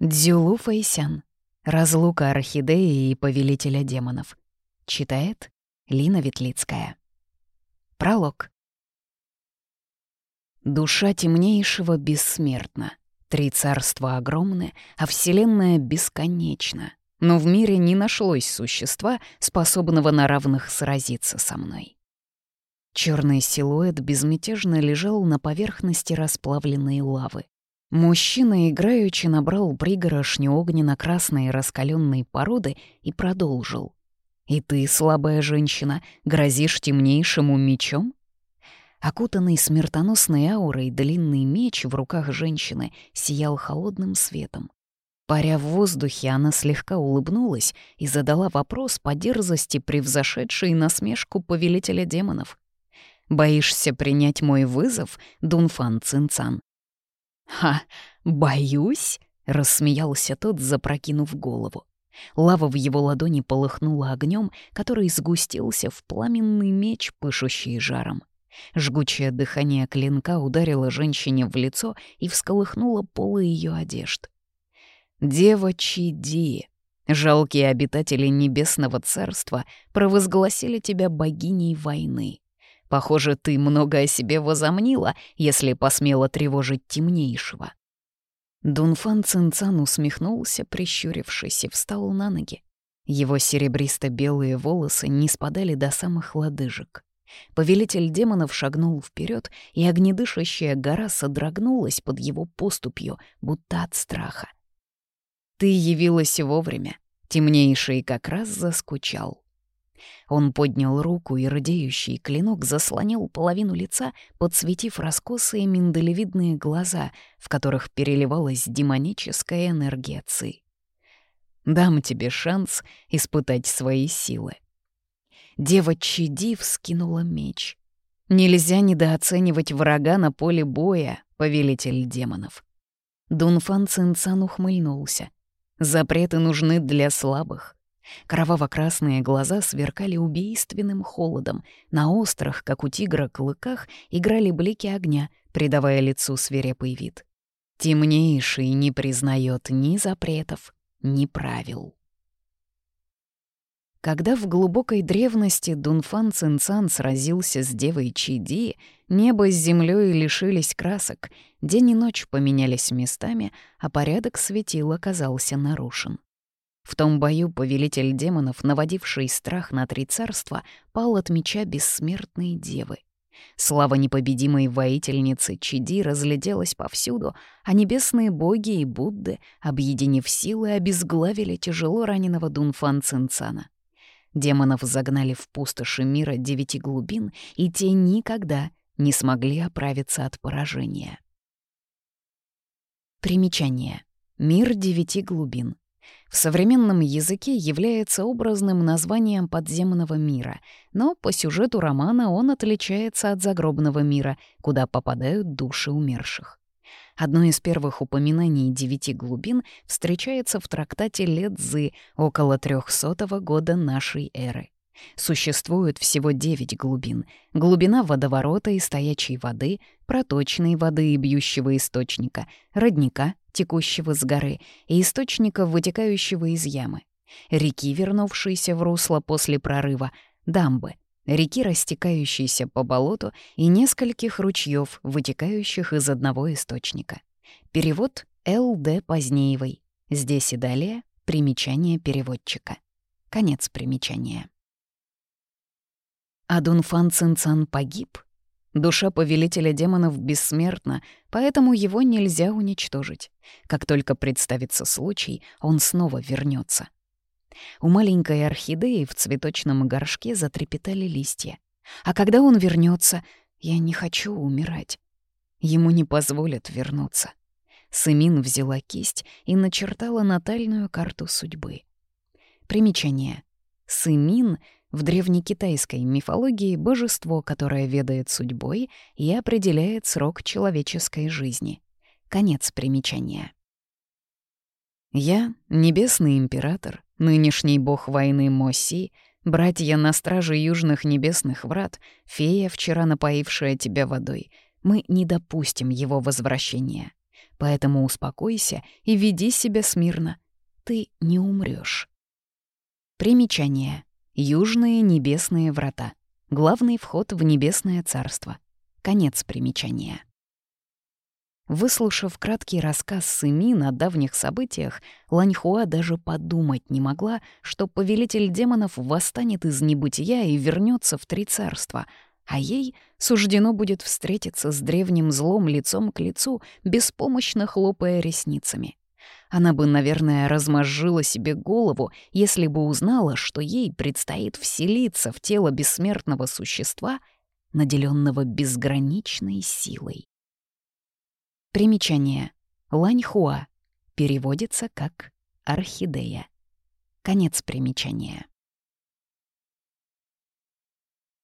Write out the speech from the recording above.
Дзюлу Фэйсян. Разлука орхидеи и повелителя демонов. Читает Лина Ветлицкая. Пролог. Душа темнейшего бессмертна. Три царства огромны, а Вселенная бесконечна. Но в мире не нашлось существа, способного на равных сразиться со мной. Черный силуэт безмятежно лежал на поверхности расплавленной лавы. Мужчина играючи набрал пригорошню огненно-красной раскаленной породы и продолжил. «И ты, слабая женщина, грозишь темнейшему мечом?» Окутанный смертоносной аурой длинный меч в руках женщины сиял холодным светом. Паря в воздухе, она слегка улыбнулась и задала вопрос по дерзости превзошедшей насмешку повелителя демонов. «Боишься принять мой вызов, Дунфан Цинцан?» «Ха, боюсь?» — рассмеялся тот, запрокинув голову. Лава в его ладони полыхнула огнем, который сгустился в пламенный меч, пышущий жаром. Жгучее дыхание клинка ударило женщине в лицо и всколыхнуло полы ее одежд. «Дева Чиди, жалкие обитатели Небесного Царства провозгласили тебя богиней войны. Похоже, ты много о себе возомнила, если посмела тревожить темнейшего». Дунфан Цинцан усмехнулся, прищурившись, и встал на ноги. Его серебристо-белые волосы не спадали до самых лодыжек. Повелитель демонов шагнул вперед, и огнедышащая гора содрогнулась под его поступью, будто от страха. «Ты явилась вовремя», темнейший как раз заскучал. Он поднял руку, и радеющий клинок заслонил половину лица, подсветив раскосые миндалевидные глаза, в которых переливалась демоническая энергия Ци. «Дам тебе шанс испытать свои силы». Дева Чиди вскинула меч. Нельзя недооценивать врага на поле боя, повелитель демонов. Дунфан Цинцан ухмыльнулся. Запреты нужны для слабых. Кроваво-красные глаза сверкали убийственным холодом. На острых, как у тигра, клыках играли блики огня, придавая лицу свирепый вид. Темнейший не признает ни запретов, ни правил. Когда в глубокой древности Дунфан Цинцан сразился с девой Чиди, небо с землей лишились красок, день и ночь поменялись местами, а порядок светил оказался нарушен. В том бою повелитель демонов, наводивший страх на три царства, пал от меча бессмертной девы. Слава непобедимой воительницы Чиди разлетелась повсюду, а небесные боги и Будды, объединив силы, обезглавили тяжело раненого Дунфан Цинцана. Демонов загнали в пустоши мира девяти глубин, и те никогда не смогли оправиться от поражения. Примечание. Мир девяти глубин в современном языке является образным названием подземного мира, но по сюжету романа он отличается от загробного мира, куда попадают души умерших. Одно из первых упоминаний девяти глубин встречается в трактате Ледзы около 300 года нашей эры. Существует всего девять глубин. Глубина водоворота и стоячей воды, проточной воды и бьющего источника, родника, текущего с горы, и источника, вытекающего из ямы. Реки, вернувшиеся в русло после прорыва, дамбы, реки, растекающиеся по болоту, и нескольких ручьев, вытекающих из одного источника. Перевод Л.Д. Позднеевой. Здесь и далее примечание переводчика. Конец примечания. А Дунфан Цинцан погиб. Душа повелителя демонов бессмертна, поэтому его нельзя уничтожить. Как только представится случай, он снова вернется. У маленькой орхидеи в цветочном горшке затрепетали листья. А когда он вернется, я не хочу умирать. Ему не позволят вернуться. Сымин взяла кисть и начертала натальную карту судьбы. Примечание. Сымин — в древнекитайской мифологии божество, которое ведает судьбой и определяет срок человеческой жизни. Конец примечания. Я — небесный император, нынешний бог войны Моси, братья на страже южных небесных врат, фея, вчера напоившая тебя водой. Мы не допустим его возвращения. поэтому успокойся и веди себя смирно. Ты не умрешь. Примечание. Южные небесные врата. Главный вход в небесное царство. Конец примечания. Выслушав краткий рассказ Сымин о давних событиях, Ланьхуа даже подумать не могла, что повелитель демонов восстанет из небытия и вернется в Три Царства, а ей суждено будет встретиться с древним злом лицом к лицу, беспомощно хлопая ресницами. Она бы, наверное, размозжила себе голову, если бы узнала, что ей предстоит вселиться в тело бессмертного существа, наделенного безграничной силой. Примечание. Ланьхуа. Переводится как «орхидея». Конец примечания.